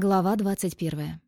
Глава 21.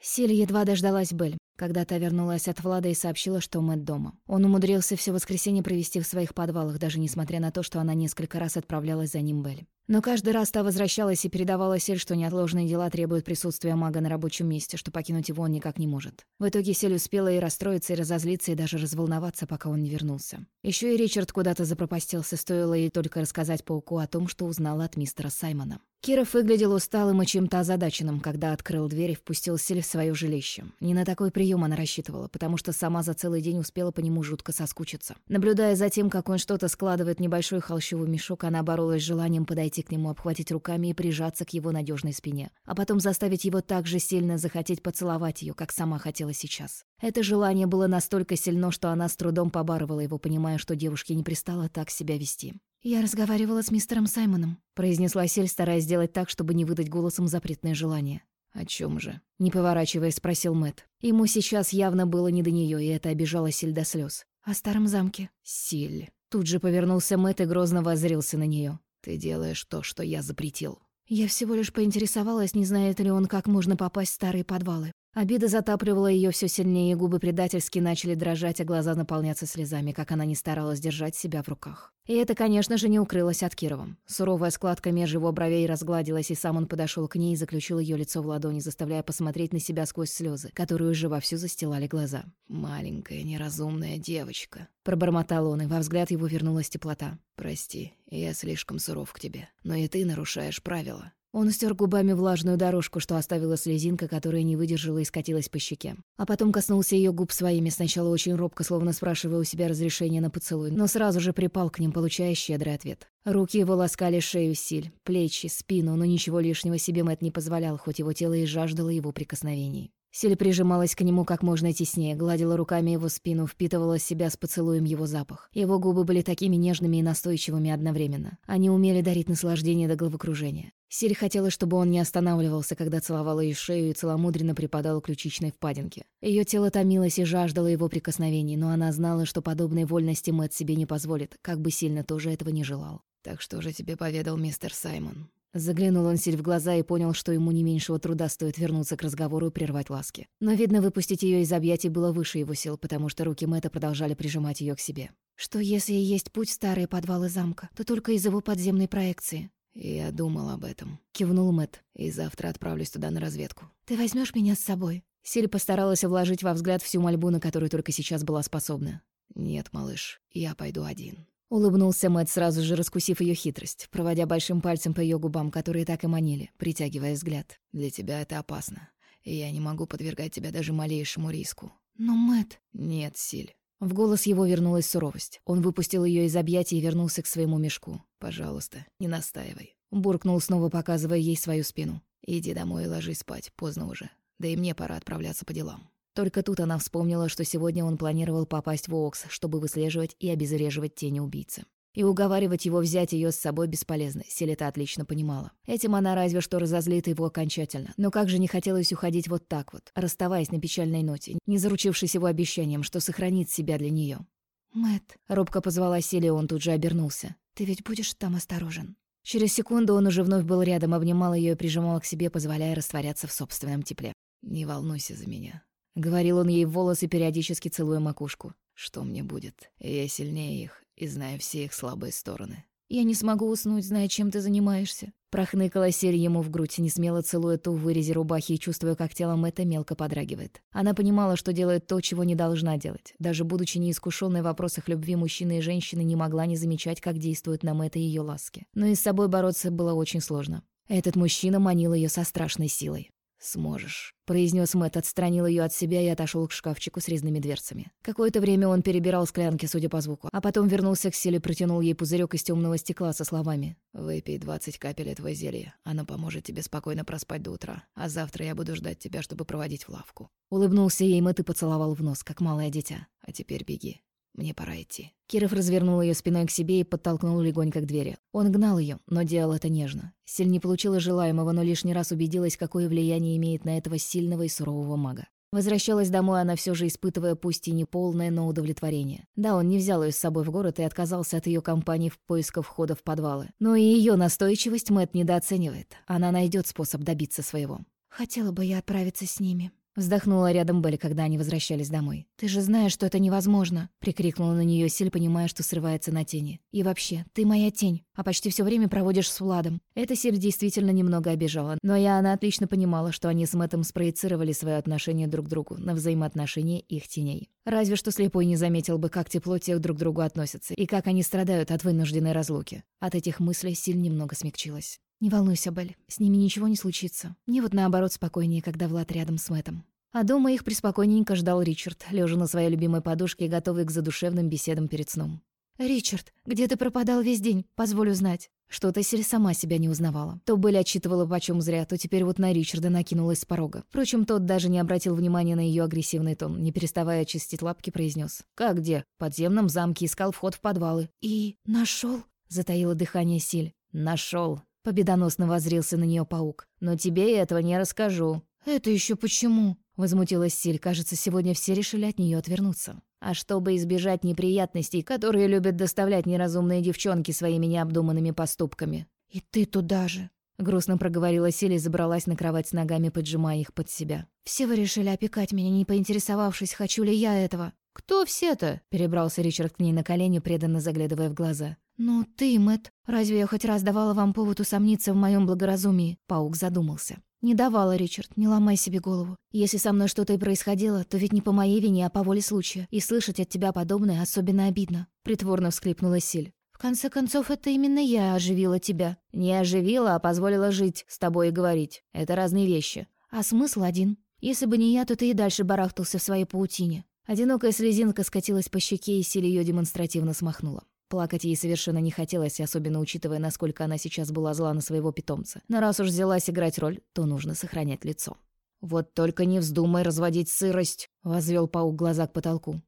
Силь едва дождалась Бель, когда та вернулась от Влада и сообщила, что Мэтт дома. Он умудрился все воскресенье провести в своих подвалах, даже несмотря на то, что она несколько раз отправлялась за ним Бель. Но каждый раз та возвращалась и передавала Сель, что неотложные дела требуют присутствия мага на рабочем месте, что покинуть его он никак не может. В итоге Сель успела и расстроиться, и разозлиться, и даже разволноваться, пока он не вернулся. Еще и Ричард куда-то запропастился, стоило ей только рассказать пауку о том, что узнала от мистера Саймона. Киров выглядел усталым и чем-то озадаченным, когда открыл дверь и впустил Сель в свое жилище. Не на такой прием она рассчитывала, потому что сама за целый день успела по нему жутко соскучиться. Наблюдая за тем, как он что-то складывает в небольшой холщовый мешок, она боролась с желанием подойти к нему, обхватить руками и прижаться к его надежной спине, а потом заставить его так же сильно захотеть поцеловать ее, как сама хотела сейчас. Это желание было настолько сильно, что она с трудом побарывала его, понимая, что девушке не пристало так себя вести. «Я разговаривала с мистером Саймоном», — произнесла Сель, стараясь сделать так, чтобы не выдать голосом запретное желание. «О чем же?» — не поворачиваясь, спросил Мэт. Ему сейчас явно было не до нее, и это обижало Силь до слез. «О старом замке». «Силь». Тут же повернулся Мэт и грозно воззрился на нее. «Ты делаешь то, что я запретил». Я всего лишь поинтересовалась, не знает ли он, как можно попасть в старые подвалы. Обида затапливала ее все сильнее, губы предательски начали дрожать, а глаза наполняться слезами, как она не старалась держать себя в руках. И это, конечно же, не укрылось от Кирова. Суровая складка меж его бровей разгладилась, и сам он подошел к ней и заключил ее лицо в ладони, заставляя посмотреть на себя сквозь слезы, которые уже вовсю застилали глаза. «Маленькая, неразумная девочка», — пробормотал он, и во взгляд его вернулась теплота. «Прости, я слишком суров к тебе, но и ты нарушаешь правила. Он стер губами влажную дорожку, что оставила слезинка, которая не выдержала и скатилась по щеке. А потом коснулся ее губ своими, сначала очень робко, словно спрашивая у себя разрешения на поцелуй, но сразу же припал к ним, получая щедрый ответ. Руки его ласкали шею Силь, плечи, спину, но ничего лишнего себе Мэтт не позволял, хоть его тело и жаждало его прикосновений. Силь прижималась к нему как можно теснее, гладила руками его спину, впитывала себя с поцелуем его запах. Его губы были такими нежными и настойчивыми одновременно. Они умели дарить наслаждение до головокружения. Силь хотела, чтобы он не останавливался, когда целовала ее шею и целомудренно припадала к ключичной впадинке. Ее тело томилось и жаждало его прикосновений, но она знала, что подобной вольности Мэтт себе не позволит, как бы сильно тоже этого не желал. «Так что же тебе поведал мистер Саймон?» Заглянул он Силь в глаза и понял, что ему не меньшего труда стоит вернуться к разговору и прервать ласки. Но, видно, выпустить ее из объятий было выше его сил, потому что руки Мэтта продолжали прижимать ее к себе. «Что если и есть путь в старые подвалы замка, то только из его подземной проекции?» «Я думал об этом», — кивнул Мэтт, «и завтра отправлюсь туда на разведку». «Ты возьмешь меня с собой?» Силь постаралась вложить во взгляд всю мольбу, на которую только сейчас была способна. «Нет, малыш, я пойду один». Улыбнулся Мэтт, сразу же раскусив ее хитрость, проводя большим пальцем по ее губам, которые так и манили, притягивая взгляд. «Для тебя это опасно, и я не могу подвергать тебя даже малейшему риску». «Но, Мэтт...» «Нет, Силь». В голос его вернулась суровость. Он выпустил ее из объятий и вернулся к своему мешку. «Пожалуйста, не настаивай». Буркнул, снова показывая ей свою спину. «Иди домой и ложись спать, поздно уже. Да и мне пора отправляться по делам». Только тут она вспомнила, что сегодня он планировал попасть в Окс, чтобы выслеживать и обезвреживать тени убийцы. И уговаривать его взять ее с собой бесполезно, Селета отлично понимала. Этим она разве что разозлит его окончательно. Но как же не хотелось уходить вот так вот, расставаясь на печальной ноте, не заручившись его обещанием, что сохранит себя для нее. Мэт, робко позвала Селия, он тут же обернулся. «Ты ведь будешь там осторожен?» Через секунду он уже вновь был рядом, обнимал ее и прижимал к себе, позволяя растворяться в собственном тепле. «Не волнуйся за меня. — говорил он ей в волосы, периодически целуя макушку. «Что мне будет? Я сильнее их и знаю все их слабые стороны». «Я не смогу уснуть, зная, чем ты занимаешься». Прохныкала Сель ему в грудь, не смело целуя ту в вырезе рубахи и чувствуя, как телом это мелко подрагивает. Она понимала, что делает то, чего не должна делать. Даже будучи неискушенной в вопросах любви мужчины и женщины, не могла не замечать, как действуют на Мэтта ее ласки. Но и с собой бороться было очень сложно. Этот мужчина манил ее со страшной силой. «Сможешь», — произнес Мэтт, отстранил ее от себя и отошел к шкафчику с резными дверцами. Какое-то время он перебирал склянки, судя по звуку, а потом вернулся к Селе, протянул ей пузырек из темного стекла со словами. «Выпей двадцать капель этого зелья. Оно поможет тебе спокойно проспать до утра. А завтра я буду ждать тебя, чтобы проводить в лавку». Улыбнулся ей Мэтт и поцеловал в нос, как малое дитя. «А теперь беги. Мне пора идти». Киров развернул ее спиной к себе и подтолкнул легонько к двери. Он гнал ее, но делал это нежно. Силь не получила желаемого, но лишний раз убедилась, какое влияние имеет на этого сильного и сурового мага. Возвращалась домой она все же испытывая пусть и не полное, но удовлетворение. Да, он не взял ее с собой в город и отказался от ее компании в поисках входа в подвалы. Но и ее настойчивость Мэт недооценивает. Она найдет способ добиться своего. Хотела бы я отправиться с ними. Вздохнула рядом Белль, когда они возвращались домой. «Ты же знаешь, что это невозможно!» Прикрикнула на нее Силь, понимая, что срывается на тени. «И вообще, ты моя тень, а почти все время проводишь с Владом». Эта Силь действительно немного обижала, но я она отлично понимала, что они с Мэттом спроецировали свое отношение друг к другу на взаимоотношения их теней. Разве что слепой не заметил бы, как тепло те друг к другу относятся, и как они страдают от вынужденной разлуки. От этих мыслей Силь немного смягчилась. «Не волнуйся, Белль, с ними ничего не случится. Мне вот наоборот спокойнее, когда Влад рядом с Мэттом». А дома их преспокойненько ждал Ричард, лежа на своей любимой подушке, готовый к задушевным беседам перед сном. «Ричард, где ты пропадал весь день? Позволю знать». Что-то Сель сама себя не узнавала. То Белль отчитывала почем зря, то теперь вот на Ричарда накинулась с порога. Впрочем, тот даже не обратил внимания на ее агрессивный тон, не переставая очистить лапки, произнес: «Как где? В подземном замке искал вход в подвалы». «И нашел? затаило дыхание Силь. Нашел. Победоносно возрился на нее паук. «Но тебе я этого не расскажу». «Это еще почему?» Возмутилась Силь. Кажется, сегодня все решили от нее отвернуться. А чтобы избежать неприятностей, которые любят доставлять неразумные девчонки своими необдуманными поступками. «И ты туда же!» Грустно проговорила Силь и забралась на кровать с ногами, поджимая их под себя. «Все вы решили опекать меня, не поинтересовавшись, хочу ли я этого». «Кто все-то?» — перебрался Ричард к ней на колени, преданно заглядывая в глаза. «Ну, ты, Мэтт, разве я хоть раз давала вам повод усомниться в моем благоразумии?» Паук задумался. «Не давала, Ричард, не ломай себе голову. Если со мной что-то и происходило, то ведь не по моей вине, а по воле случая. И слышать от тебя подобное особенно обидно», — притворно всклипнула Силь. «В конце концов, это именно я оживила тебя». «Не оживила, а позволила жить с тобой и говорить. Это разные вещи». «А смысл один. Если бы не я, то ты и дальше барахтался в своей паутине». Одинокая слезинка скатилась по щеке, и Силь ее демонстративно смахнула. Плакать ей совершенно не хотелось, особенно учитывая, насколько она сейчас была зла на своего питомца. Но раз уж взялась играть роль, то нужно сохранять лицо. «Вот только не вздумай разводить сырость!» — возвел паук глаза к потолку.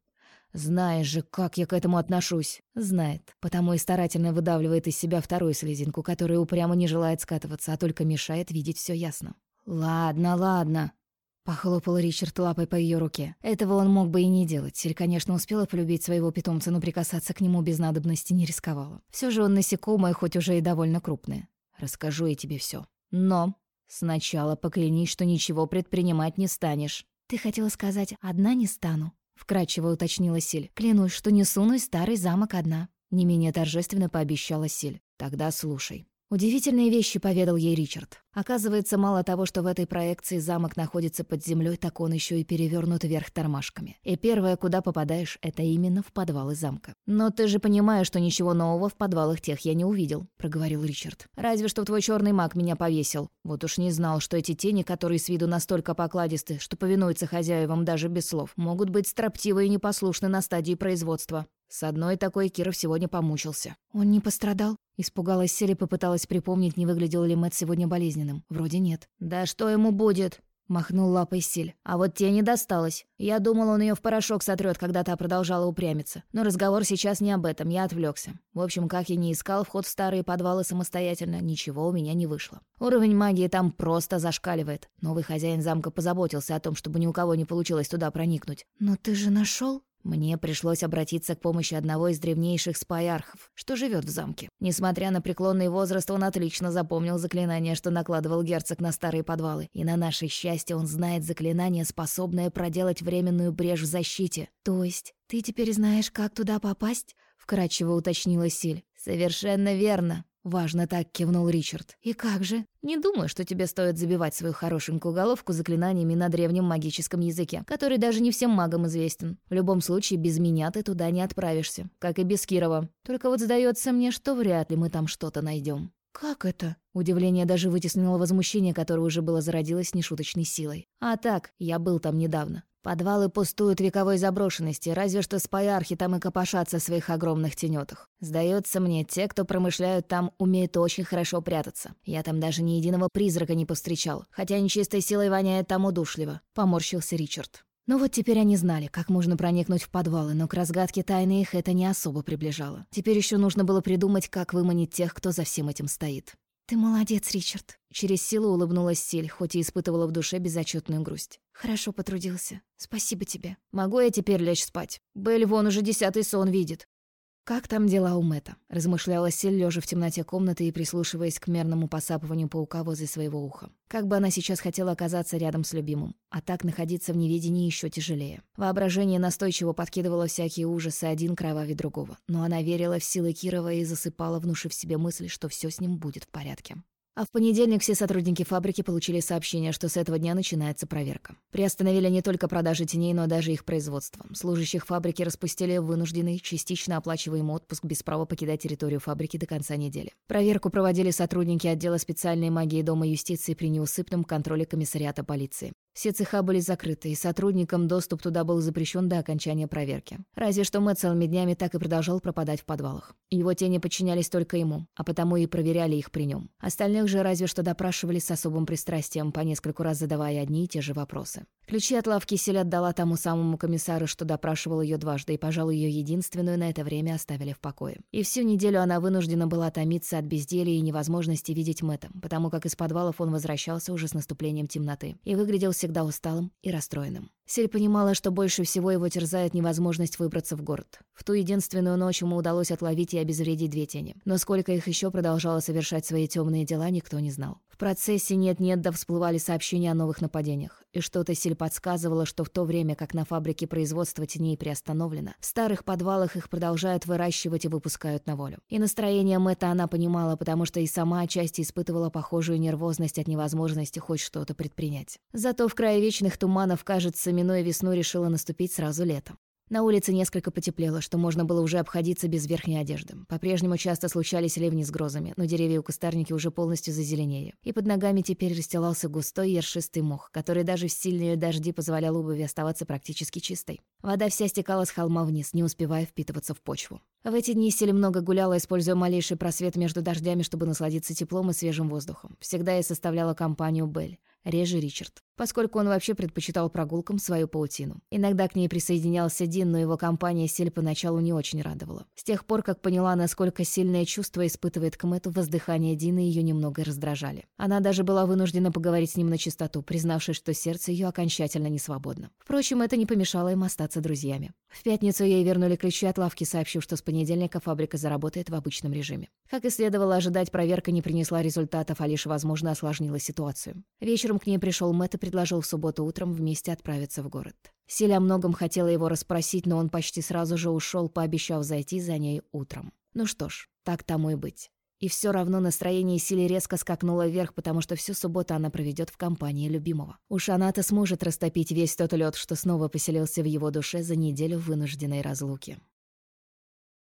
«Знаешь же, как я к этому отношусь!» Знает, потому и старательно выдавливает из себя вторую слезинку, которая упрямо не желает скатываться, а только мешает видеть все ясно. «Ладно, ладно!» Похлопал Ричард лапой по ее руке. Этого он мог бы и не делать. Силь, конечно, успела полюбить своего питомца, но прикасаться к нему без надобности не рисковала. Все же он насекомое, хоть уже и довольно крупное. Расскажу я тебе все. Но сначала поклянись, что ничего предпринимать не станешь. Ты хотела сказать «одна не стану», — вкратчиво уточнила Силь. «Клянусь, что не сунусь старый замок одна». Не менее торжественно пообещала Силь. «Тогда слушай. Удивительные вещи поведал ей Ричард. Оказывается, мало того, что в этой проекции замок находится под землей, так он еще и перевернут вверх тормашками. И первое, куда попадаешь, это именно в подвалы замка. «Но ты же понимаешь, что ничего нового в подвалах тех я не увидел», — проговорил Ричард. «Разве что твой черный маг меня повесил. Вот уж не знал, что эти тени, которые с виду настолько покладисты, что повинуются хозяевам даже без слов, могут быть строптивы и непослушны на стадии производства. С одной такой Киров сегодня помучился. «Он не пострадал?» Испугалась Сели, попыталась припомнить, не выглядел ли Мэтт сегодня болезненным. Вроде нет. «Да что ему будет?» Махнул лапой Силь. А вот те не досталось. Я думал, он ее в порошок сотрет, когда та продолжала упрямиться. Но разговор сейчас не об этом, я отвлекся. В общем, как я не искал вход в старые подвалы самостоятельно, ничего у меня не вышло. Уровень магии там просто зашкаливает. Новый хозяин замка позаботился о том, чтобы ни у кого не получилось туда проникнуть. «Но ты же нашел? Мне пришлось обратиться к помощи одного из древнейших спаярхов, что живет в замке. Несмотря на преклонный возраст, он отлично запомнил заклинание, что накладывал герцог на старые подвалы. И на наше счастье он знает заклинание, способное проделать временную брешь в защите. То есть ты теперь знаешь, как туда попасть? Вкратчиво уточнила Силь. Совершенно верно. Важно так кивнул Ричард. «И как же?» «Не думаю, что тебе стоит забивать свою хорошенькую головку заклинаниями на древнем магическом языке, который даже не всем магам известен. В любом случае, без меня ты туда не отправишься, как и без Кирова. Только вот сдается мне, что вряд ли мы там что-то найдем. «Как это?» Удивление даже вытеснило возмущение, которое уже было зародилось нешуточной силой. «А так, я был там недавно. Подвалы пустуют вековой заброшенности, разве что спаярхи там и копошатся в своих огромных тенетах. Сдается мне, те, кто промышляют там, умеют очень хорошо прятаться. Я там даже ни единого призрака не повстречал, хотя нечистой силой воняет там удушливо», — поморщился Ричард. Ну вот теперь они знали, как можно проникнуть в подвалы, но к разгадке тайны их это не особо приближало. Теперь еще нужно было придумать, как выманить тех, кто за всем этим стоит. «Ты молодец, Ричард», — через силу улыбнулась Силь, хоть и испытывала в душе безотчетную грусть. «Хорошо потрудился. Спасибо тебе». «Могу я теперь лечь спать? Белль вон уже десятый сон видит». «Как там дела у Мэтта?» — размышляла Силь, лежа в темноте комнаты и прислушиваясь к мерному посапыванию паука возле своего уха. Как бы она сейчас хотела оказаться рядом с любимым, а так находиться в неведении еще тяжелее. Воображение настойчиво подкидывало всякие ужасы, один кровавее другого. Но она верила в силы Кирова и засыпала, внушив себе мысль, что все с ним будет в порядке. А в понедельник все сотрудники фабрики получили сообщение, что с этого дня начинается проверка. Приостановили не только продажи теней, но даже их производство. Служащих фабрики распустили вынужденный, частично оплачиваемый отпуск без права покидать территорию фабрики до конца недели. Проверку проводили сотрудники отдела специальной магии Дома юстиции при неусыпном контроле комиссариата полиции. Все цеха были закрыты, и сотрудникам доступ туда был запрещен до окончания проверки. Разве что Мэтт целыми днями так и продолжал пропадать в подвалах. Его тени подчинялись только ему, а потому и проверяли их при нем. Остальных же разве что допрашивали с особым пристрастием, по нескольку раз задавая одни и те же вопросы. Ключи от лавки Сель отдала тому самому комиссару, что допрашивал ее дважды, и, пожалуй, ее единственную на это время оставили в покое. И всю неделю она вынуждена была томиться от безделья и невозможности видеть Мэтта, потому как из подвалов он возвращался уже с наступлением темноты и выглядел всегда усталым и расстроенным. Сель понимала, что больше всего его терзает невозможность выбраться в город. В ту единственную ночь ему удалось отловить и обезвредить две тени. Но сколько их еще продолжало совершать свои темные дела, никто не знал. В процессе нет-нет да всплывали сообщения о новых нападениях. И что-то Силь подсказывало, что в то время, как на фабрике производства теней приостановлено, в старых подвалах их продолжают выращивать и выпускают на волю. И настроение Мэтта она понимала, потому что и сама отчасти испытывала похожую нервозность от невозможности хоть что-то предпринять. Зато в крае вечных туманов, кажется, минуя весну, решила наступить сразу летом. На улице несколько потеплело, что можно было уже обходиться без верхней одежды. По-прежнему часто случались ливни с грозами, но деревья у кустарники уже полностью зазеленели. И под ногами теперь расстилался густой ершистый мох, который даже в сильные дожди позволял обуви оставаться практически чистой. Вода вся стекала с холма вниз, не успевая впитываться в почву. В эти дни Сель много гуляла, используя малейший просвет между дождями, чтобы насладиться теплом и свежим воздухом. Всегда я составляла компанию Белль реже Ричард, поскольку он вообще предпочитал прогулкам свою паутину. Иногда к ней присоединялся Дин, но его компания Сель поначалу не очень радовала. С тех пор, как поняла, насколько сильное чувство испытывает к Мэтту, воздыхание Дина ее немного раздражали. Она даже была вынуждена поговорить с ним на чистоту, признавшись, что сердце ее окончательно не свободно. Впрочем, это не помешало им остаться друзьями. В пятницу ей вернули ключи от лавки, сообщив, что с понедельника фабрика заработает в обычном режиме. Как и следовало ожидать, проверка не принесла результатов, а лишь, возможно, осложнила ситуацию. Вечером к ней пришел Мэтт предложил в субботу утром вместе отправиться в город. Силя о многом хотела его расспросить, но он почти сразу же ушел, пообещав зайти за ней утром. Ну что ж, так тому и быть. И все равно настроение Сили резко скакнуло вверх, потому что всю субботу она проведет в компании любимого. Уж она-то сможет растопить весь тот лед, что снова поселился в его душе за неделю вынужденной разлуки.